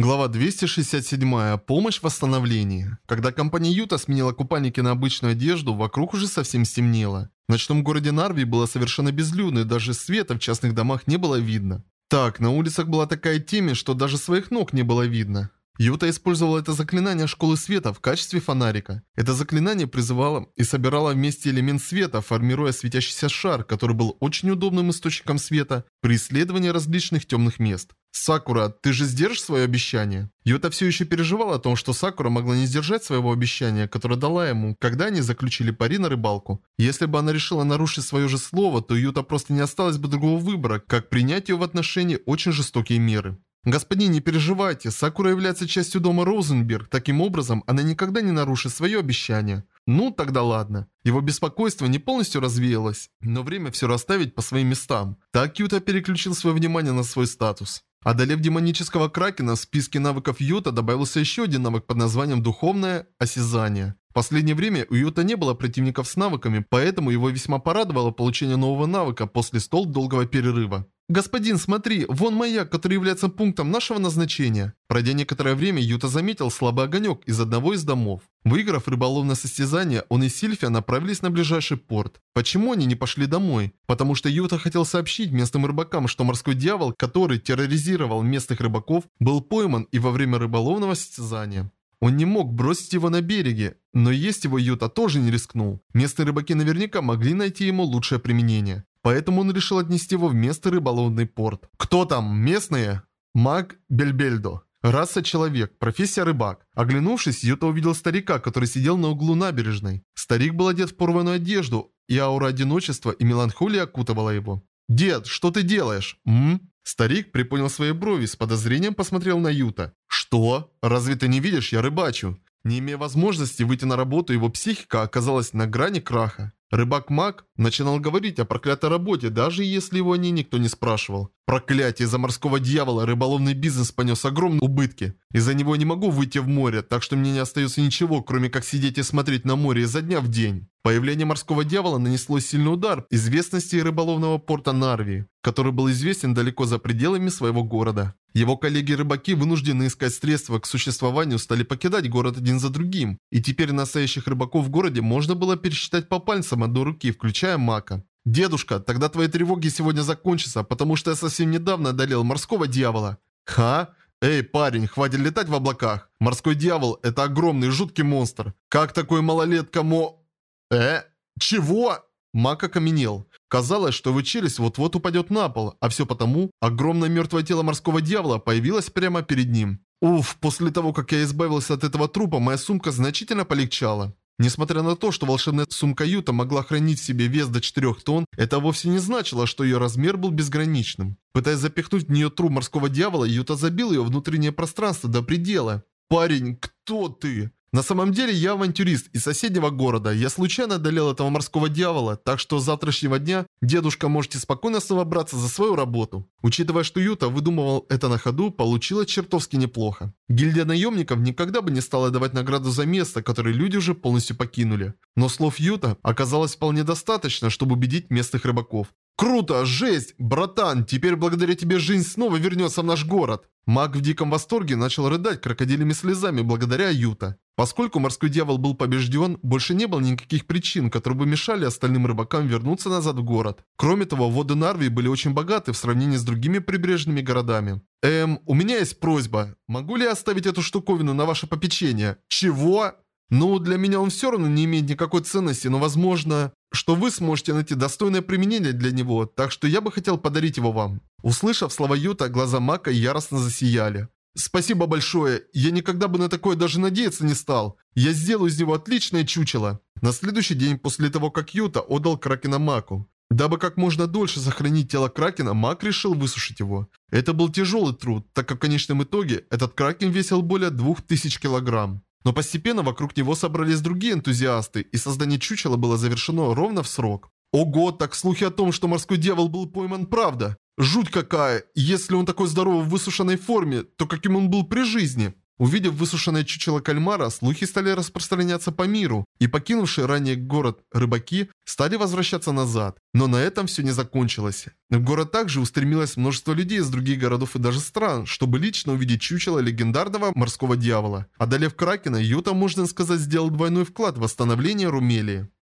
Глава 267. Помощь в восстановлении. Когда компания Юта сменила купальники на обычную одежду, вокруг уже совсем стемнело. В ночном городе Нарви было совершенно безлюдно, и даже света в частных домах не было видно. Так, на улицах была такая темень, что даже своих ног не было видно. Юта использовала это заклинание Школы Света в качестве фонарика. Это заклинание призывало и собирало вместе элемент света, формируя светящийся шар, который был очень удобным источником света при исследовании различных темных мест. «Сакура, ты же сдержишь свое обещание?» Юта все еще переживала о том, что Сакура могла не сдержать своего обещания, которое дала ему, когда они заключили пари на рыбалку. Если бы она решила нарушить свое же слово, то Юта просто не осталось бы другого выбора, как принять ее в отношении очень жестокие меры. «Господин, не переживайте, Сакура является частью дома Розенберг, таким образом она никогда не нарушит свое обещание». Ну, тогда ладно. Его беспокойство не полностью развеялось, но время все расставить по своим местам. Так Юта переключил свое внимание на свой статус. Одолев демонического кракена, в списке навыков Юта добавился еще один навык под названием «Духовное осязание». В последнее время у Юта не было противников с навыками, поэтому его весьма порадовало получение нового навыка после стол долгого перерыва. «Господин, смотри, вон маяк, который является пунктом нашего назначения». Пройдя некоторое время, Юта заметил слабый огонек из одного из домов. Выиграв рыболовное состязание, он и Сильфия направились на ближайший порт. Почему они не пошли домой? Потому что Юта хотел сообщить местным рыбакам, что морской дьявол, который терроризировал местных рыбаков, был пойман и во время рыболовного состязания. Он не мог бросить его на береге, но есть его Юта тоже не рискнул. Местные рыбаки наверняка могли найти ему лучшее применение. Поэтому он решил отнести его в место рыболовный порт. Кто там? Местные? Маг Бельбельдо. Раса человек, профессия рыбак. Оглянувшись, Юта увидел старика, который сидел на углу набережной. Старик был одет в порванную одежду, и аура одиночества и меланхолии окутывала его. «Дед, что ты делаешь?» «М?», Старик приподнял свои брови с подозрением посмотрел на Юта. «Что? Разве ты не видишь, я рыбачу?» Не имея возможности выйти на работу, его психика оказалась на грани краха. Рыбак Мак начинал говорить о проклятой работе, даже если его о ней никто не спрашивал. Проклятие, из-за морского дьявола рыболовный бизнес понес огромные убытки. Из-за него я не могу выйти в море, так что мне не остается ничего, кроме как сидеть и смотреть на море изо дня в день. Появление морского дьявола нанесло сильный удар известности рыболовного порта Нарви, который был известен далеко за пределами своего города. Его коллеги-рыбаки, вынуждены искать средства к существованию, стали покидать город один за другим, и теперь настоящих рыбаков в городе можно было пересчитать по пальцам одной руки, включая Мака. «Дедушка, тогда твои тревоги сегодня закончатся, потому что я совсем недавно одолел морского дьявола». «Ха? Эй, парень, хватит летать в облаках. Морской дьявол – это огромный жуткий монстр. Как такой малолетка мо...» «Э? Чего?» Мак окаменел. Казалось, что его челюсть вот-вот упадет на пол, а все потому, огромное мертвое тело морского дьявола появилось прямо перед ним. Уф, после того, как я избавился от этого трупа, моя сумка значительно полегчала. Несмотря на то, что волшебная сумка Юта могла хранить в себе вес до 4 тонн, это вовсе не значило, что ее размер был безграничным. Пытаясь запихнуть в нее труп морского дьявола, Юта забил ее внутреннее пространство до предела. «Парень, кто ты?» На самом деле я авантюрист из соседнего города. Я случайно одолел этого морского дьявола, так что с завтрашнего дня дедушка можете спокойно снова браться за свою работу. Учитывая, что Юта выдумывал это на ходу, получилось чертовски неплохо. Гильдия наемников никогда бы не стала давать награду за место, которое люди уже полностью покинули. Но слов Юта оказалось вполне достаточно, чтобы убедить местных рыбаков. «Круто! Жесть! Братан, теперь благодаря тебе жизнь снова вернется в наш город!» Маг в диком восторге начал рыдать крокодилями слезами благодаря Юта. Поскольку морской дьявол был побежден, больше не было никаких причин, которые бы мешали остальным рыбакам вернуться назад в город. Кроме того, воды Нарвии были очень богаты в сравнении с другими прибрежными городами. Эм, у меня есть просьба. Могу ли я оставить эту штуковину на ваше попечение? Чего? Ну, для меня он все равно не имеет никакой ценности, но возможно что вы сможете найти достойное применение для него, так что я бы хотел подарить его вам». Услышав слова Юта, глаза Мака яростно засияли. «Спасибо большое, я никогда бы на такое даже надеяться не стал. Я сделаю из него отличное чучело». На следующий день после того, как Юта отдал Кракена Маку. Дабы как можно дольше сохранить тело Кракена, Мак решил высушить его. Это был тяжелый труд, так как в конечном итоге этот Кракен весил более 2000 килограмм. Но постепенно вокруг него собрались другие энтузиасты, и создание чучела было завершено ровно в срок. Ого, так слухи о том, что морской дьявол был пойман, правда. Жуть какая, если он такой здоровый в высушенной форме, то каким он был при жизни. Увидев высушенное чучело кальмара, слухи стали распространяться по миру, и покинувшие ранее город рыбаки стали возвращаться назад. Но на этом все не закончилось. В город также устремилось множество людей из других городов и даже стран, чтобы лично увидеть чучело легендарного морского дьявола. Одолев Кракена, Юта, можно сказать, сделал двойной вклад в восстановление Румелии.